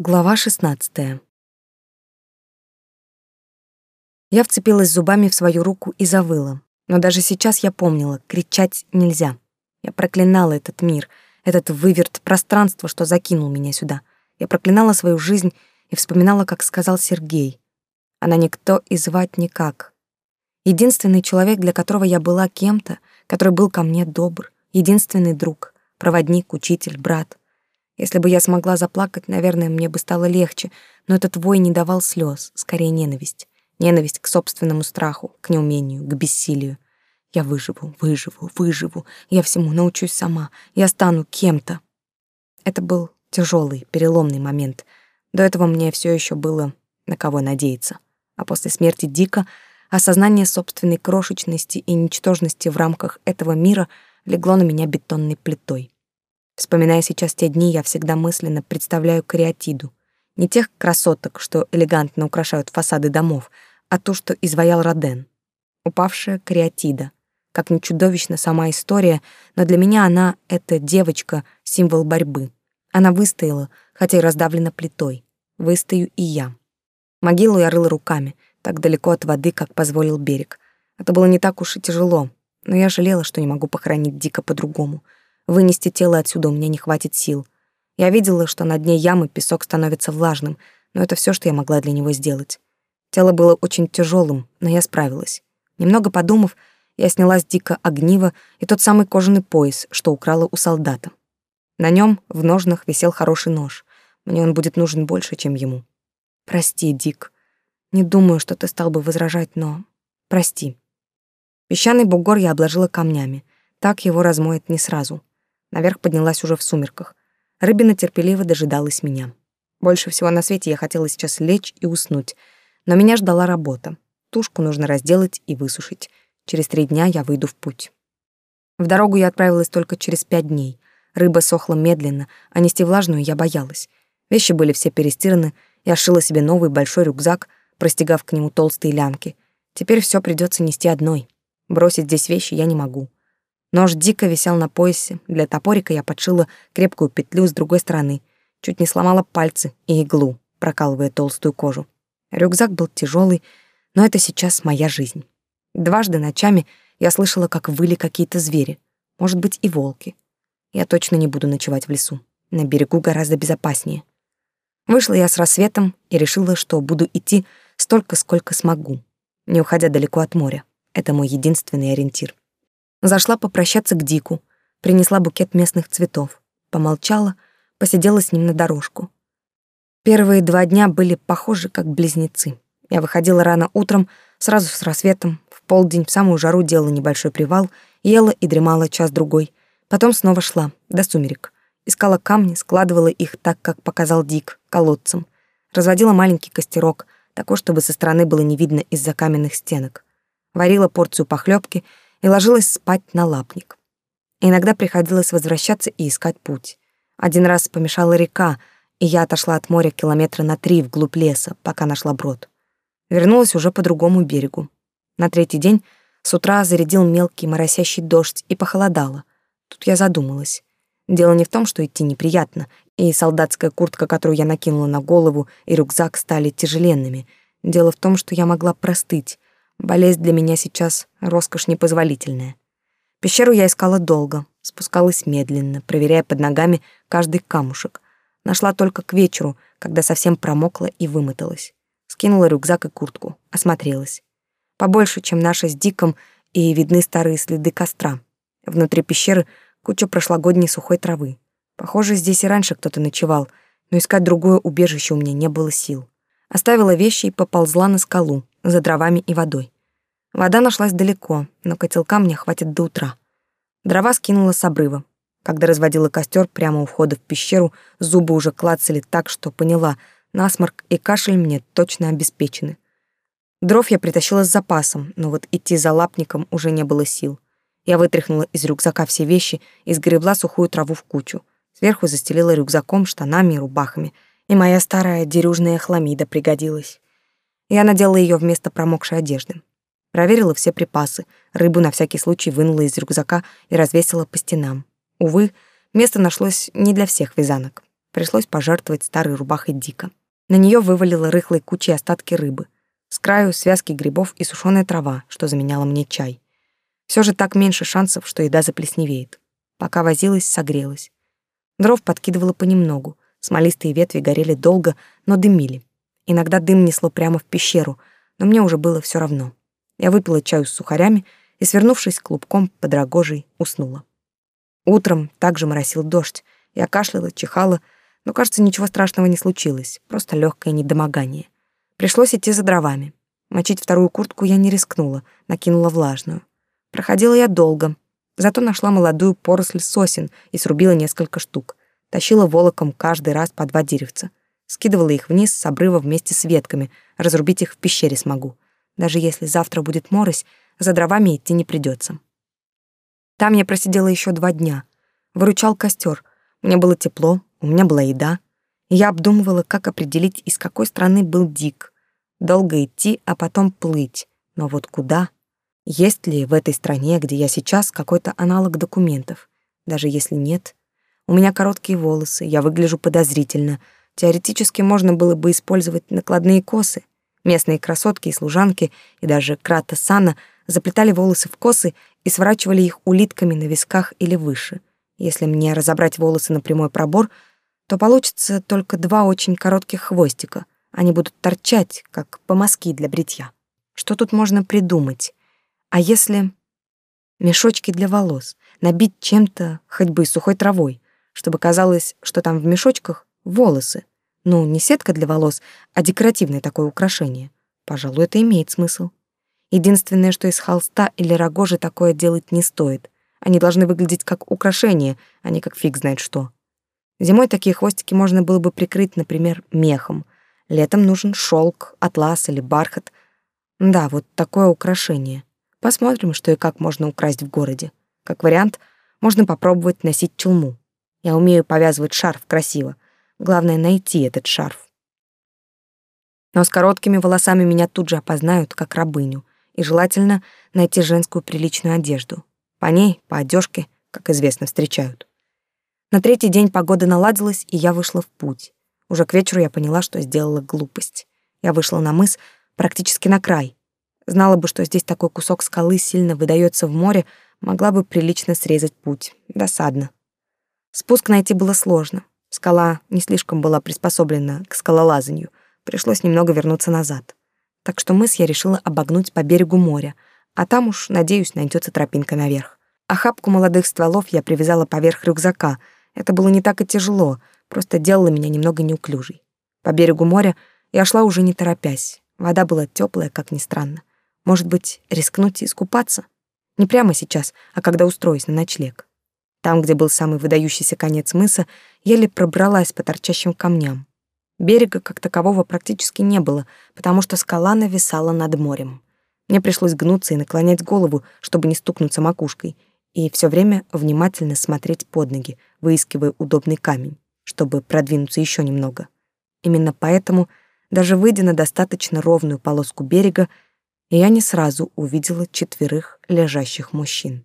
Глава 16. Я вцепилась зубами в свою руку и завыла. Но даже сейчас я помнила, кричать нельзя. Я проклинала этот мир, этот выверт пространства, что закинул меня сюда. Я проклинала свою жизнь и вспоминала, как сказал Сергей. Она никто и звать никак. Единственный человек, для которого я была кем-то, который был ко мне добр, единственный друг, проводник, учитель, брат — если бы я смогла заплакать, наверное, мне бы стало легче, но этот вой не давал слез, скорее ненависть. Ненависть к собственному страху, к неумению, к бессилию. Я выживу, выживу, выживу. Я всему научусь сама. Я стану кем-то. Это был тяжелый, переломный момент. До этого мне все еще было на кого надеяться. А после смерти Дика осознание собственной крошечности и ничтожности в рамках этого мира легло на меня бетонной плитой. Вспоминая сейчас те дни, я всегда мысленно представляю кариатиду. Не тех красоток, что элегантно украшают фасады домов, а то, что изваял Роден. Упавшая кариатида. Как ни чудовищна сама история, но для меня она — это девочка, символ борьбы. Она выстояла, хотя и раздавлена плитой. Выстою и я. Могилу я рыла руками, так далеко от воды, как позволил берег. Это было не так уж и тяжело, но я жалела, что не могу похоронить дико по-другому — Вынести тело отсюда у меня не хватит сил. Я видела, что на дне ямы песок становится влажным, но это все, что я могла для него сделать. Тело было очень тяжелым, но я справилась. Немного подумав, я сняла с Дика огниво и тот самый кожаный пояс, что украла у солдата. На нем в ножнах висел хороший нож. Мне он будет нужен больше, чем ему. Прости, Дик. Не думаю, что ты стал бы возражать, но прости. Песчаный бугор я обложила камнями. Так его размоет не сразу. Наверх поднялась уже в сумерках. Рыбина терпеливо дожидалась меня. Больше всего на свете я хотела сейчас лечь и уснуть, но меня ждала работа. Тушку нужно разделать и высушить. Через три дня я выйду в путь. В дорогу я отправилась только через пять дней. Рыба сохла медленно, а нести влажную я боялась. Вещи были все перестираны, я шила себе новый большой рюкзак, простегав к нему толстые лямки. Теперь все придется нести одной. Бросить здесь вещи я не могу. Нож дико висел на поясе. Для топорика я подшила крепкую петлю с другой стороны. Чуть не сломала пальцы и иглу, прокалывая толстую кожу. Рюкзак был тяжелый, но это сейчас моя жизнь. Дважды ночами я слышала, как выли какие-то звери. Может быть, и волки. Я точно не буду ночевать в лесу. На берегу гораздо безопаснее. Вышла я с рассветом и решила, что буду идти столько, сколько смогу, не уходя далеко от моря. Это мой единственный ориентир. Зашла попрощаться к Дику, принесла букет местных цветов, помолчала, посидела с ним на дорожку. Первые два дня были похожи как близнецы. Я выходила рано утром, сразу с рассветом, в полдень, в самую жару делала небольшой привал, ела и дремала час-другой. Потом снова шла, до сумерек. Искала камни, складывала их так, как показал Дик, колодцем. Разводила маленький костерок, такой, чтобы со стороны было не видно из-за каменных стенок. Варила порцию похлебки — и ложилась спать на лапник. Иногда приходилось возвращаться и искать путь. Один раз помешала река, и я отошла от моря километра на три вглубь леса, пока нашла брод. Вернулась уже по другому берегу. На третий день с утра зарядил мелкий моросящий дождь и похолодало. Тут я задумалась. Дело не в том, что идти неприятно, и солдатская куртка, которую я накинула на голову, и рюкзак стали тяжеленными. Дело в том, что я могла простыть, Болезнь для меня сейчас роскошь непозволительная. Пещеру я искала долго, спускалась медленно, проверяя под ногами каждый камушек. Нашла только к вечеру, когда совсем промокла и вымоталась. Скинула рюкзак и куртку, осмотрелась. Побольше, чем наша с Диком, и видны старые следы костра. Внутри пещеры куча прошлогодней сухой травы. Похоже, здесь и раньше кто-то ночевал, но искать другое убежище у меня не было сил. Оставила вещи и поползла на скалу, за дровами и водой. Вода нашлась далеко, но котелка мне хватит до утра. Дрова скинула с обрыва. Когда разводила костер прямо у входа в пещеру, зубы уже клацали так, что поняла, насморк и кашель мне точно обеспечены. Дров я притащила с запасом, но вот идти за лапником уже не было сил. Я вытряхнула из рюкзака все вещи и сгребла сухую траву в кучу. Сверху застелила рюкзаком, штанами и рубахами. И моя старая дерюжная хламида пригодилась. Я надела ее вместо промокшей одежды. Проверила все припасы, рыбу на всякий случай вынула из рюкзака и развесила по стенам. Увы, место нашлось не для всех вязанок. Пришлось пожертвовать старой рубахой Дика. На нее вывалило рыхлой кучей остатки рыбы. С краю связки грибов и сушеная трава, что заменяла мне чай. Все же так меньше шансов, что еда заплесневеет. Пока возилась, согрелась. Дров подкидывала понемногу. Смолистые ветви горели долго, но дымили. Иногда дым несло прямо в пещеру, но мне уже было все равно. Я выпила чаю с сухарями и, свернувшись клубком под рогожей, уснула. Утром также моросил дождь. Я кашляла, чихала, но, кажется, ничего страшного не случилось, просто легкое недомогание. Пришлось идти за дровами. Мочить вторую куртку я не рискнула, накинула влажную. Проходила я долго, зато нашла молодую поросль сосен и срубила несколько штук. Тащила волоком каждый раз по два деревца. Скидывала их вниз с обрыва вместе с ветками, разрубить их в пещере смогу. Даже если завтра будет морось, за дровами идти не придется. Там я просидела еще два дня. Выручал костер. Мне было тепло, у меня была еда. Я обдумывала, как определить, из какой страны был Дик. Долго идти, а потом плыть. Но вот куда? Есть ли в этой стране, где я сейчас, какой-то аналог документов? Даже если нет. У меня короткие волосы, я выгляжу подозрительно. Теоретически можно было бы использовать накладные косы. Местные красотки и служанки, и даже Крата Сана заплетали волосы в косы и сворачивали их улитками на висках или выше. Если мне разобрать волосы на прямой пробор, то получится только два очень коротких хвостика. Они будут торчать, как помазки для бритья. Что тут можно придумать? А если мешочки для волос набить чем-то, хоть бы сухой травой, чтобы казалось, что там в мешочках волосы? Ну, не сетка для волос, а декоративное такое украшение. Пожалуй, это имеет смысл. Единственное, что из холста или рогожи такое делать не стоит. Они должны выглядеть как украшение, а не как фиг знает что. Зимой такие хвостики можно было бы прикрыть, например, мехом. Летом нужен шелк, атлас или бархат. Да, вот такое украшение. Посмотрим, что и как можно украсть в городе. Как вариант, можно попробовать носить чулму. Я умею повязывать шарф красиво. Главное — найти этот шарф. Но с короткими волосами меня тут же опознают как рабыню, и желательно найти женскую приличную одежду. По ней, по одежке, как известно, встречают. На третий день погода наладилась, и я вышла в путь. Уже к вечеру я поняла, что сделала глупость. Я вышла на мыс практически на край, Знала бы, что здесь такой кусок скалы сильно выдается в море, могла бы прилично срезать путь. Досадно. Спуск найти было сложно. Скала не слишком была приспособлена к скалолазанию. Пришлось немного вернуться назад. Так что мыс я решила обогнуть по берегу моря, а там уж, надеюсь, найдется тропинка наверх. Охапку молодых стволов я привязала поверх рюкзака. Это было не так и тяжело, просто делало меня немного неуклюжей. По берегу моря я шла уже не торопясь. Вода была теплая, как ни странно. Может быть, рискнуть и искупаться? Не прямо сейчас, а когда устроюсь на ночлег. Там, где был самый выдающийся конец мыса, еле пробралась по торчащим камням. Берега как такового практически не было, потому что скала нависала над морем. Мне пришлось гнуться и наклонять голову, чтобы не стукнуться макушкой, и все время внимательно смотреть под ноги, выискивая удобный камень, чтобы продвинуться еще немного. Именно поэтому, даже выйдя на достаточно ровную полоску берега, я не сразу увидела четверых лежащих мужчин.